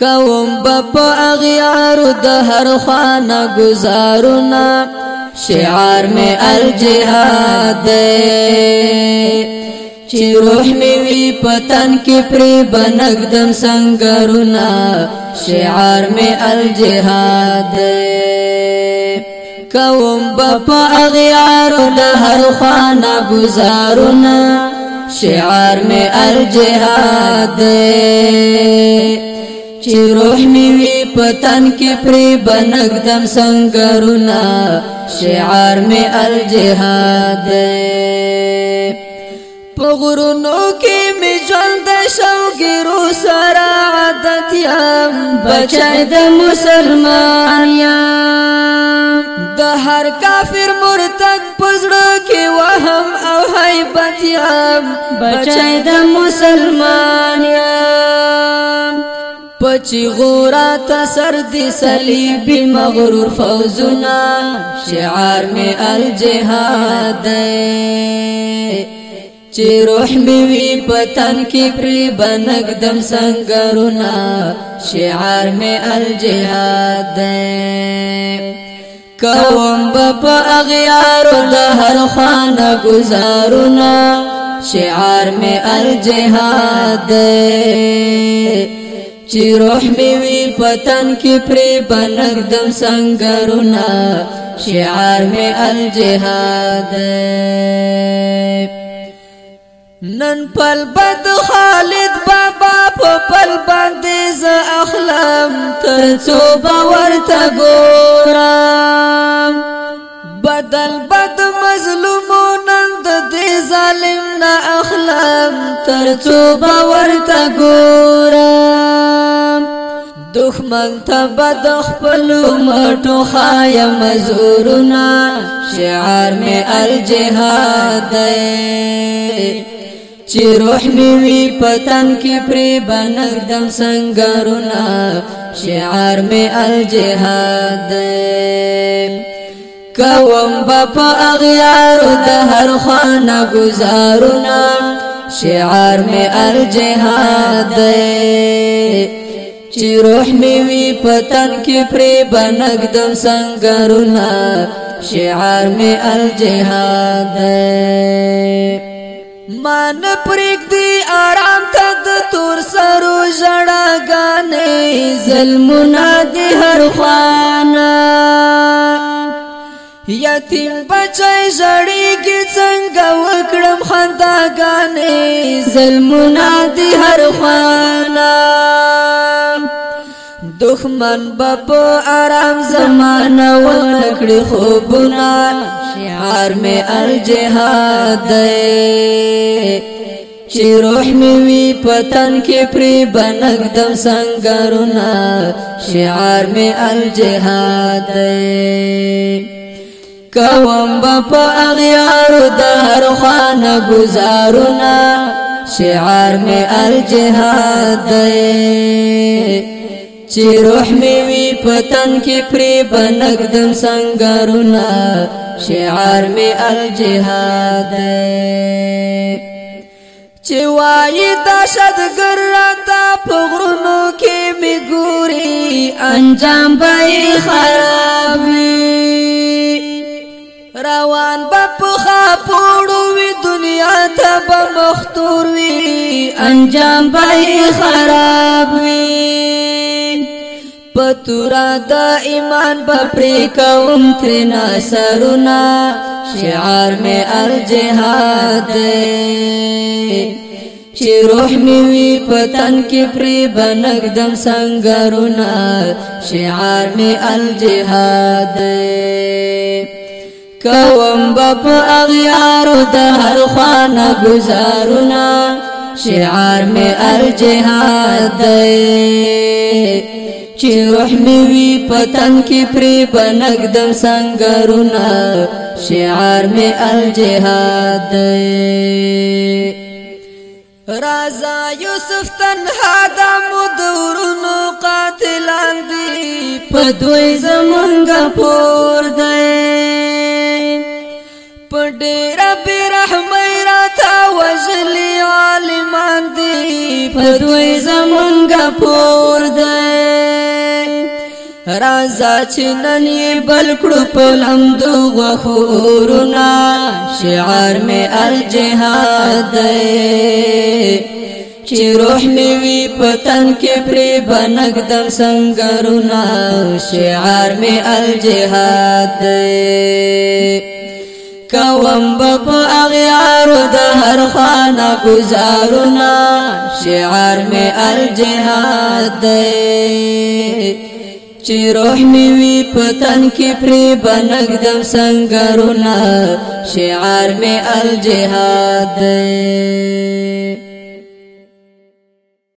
کوم بپ اغیار د هر خانه گزارونا شعار می الجهاد چې روح می وی پتن کې پر بنګدم سنگرونا شعار می الجهاد کوم بپ اغیار د هر خانه گزارونا شعار می الجهاد چې روح می وی پتن کې پری بنګدم څنګه رونا شعار می الجهاد پغورونو کې می ژوند شوګرو سره عادت یم بچای د مسلمان یم د هر کافر مرتد پزړه کې وهم او هیبت یم بچای د مسلمان یم چې غورا تسر دی صلیبی مغرور فوزنا شعار می الجهاد چې روح می وی پتن کې پری بنګ دم سنگرونا شعار می الجهاد کوم په اغیار د هر خانه گزارونا شعار می الجهاد چې روح می وی پتن کې پری بنردم سنگرونا شعار می الجهاد نن پل بد خالد بابا په پل باندې ز اخلم تر څو باور تا ګورم بدل بد مظلومون نن د ظالم نه اخلم تر څو باور تا ګورم دښمن ته بد خپل مټو خای مزورنا شعار می الجهاد چې روح می وی پتن کې پری بنګ دم سنگرنا شعار می الجهاد کوم بپ اغیار د هر خانه گزارنا شعار می الجهاد چې روح می وی پتن کې پری بنګ دم سنگرنا شعار می الجهاد مان پرېګ دی آرام ته د تور سرو ژړا غانې ظلمنا دی هر خوانا یتیم بچای زړیږي څنګه وکړم خنداګانې ظلمونه دي هر خوانه دخمن بپ آرام زمانہ ونکڑی خوبنا شعار میں الجہاد دے چې روح می وی پتن کې پری بنګ دم سنگرنا شعار می الجهاد کوم بپ اغیار دهر خوان گزارنا شعار می الجهاد چې روح می وی پتن کې پری بنګدم سنگارونا شعار می الجهاد چې وای دشد ګرتا پغړونو کې می ګوري انجام به خراب روان بپ خاپوړو وی دنیا ته بمختور وی انجام به خراب وی پتورا د ایمان په پری کوم ترنا سرنا شعار می الجهاد چې روح می وی پتن کې پری بنګدم سنگرونا شعار می الجهاد کوم بپ اغیار د هر خوانه گزارونا شعار می الجهاد چې روح می وی پتن کې پری بنګ دم څنګه رونا شعار می الجهاد رازا یوسف تنها د مدورونو قاتلان دی په دوی زمونږه پور دی په ډېر برحمه را تا وجلی عالمان دی په دوی زمونږه پور دی رازا چنن یې بلکړو پلم دو غفورنا شعار می الجهاد چې روح می وی پتن کې پری بنګ دم سنگرونا شعار می الجهاد کوم بپ اغیار د هر خانه گزارونا شعار می الجهاد چې روح می وی پتن کې پری بنګدم څنګه رونا شعار می الجهاد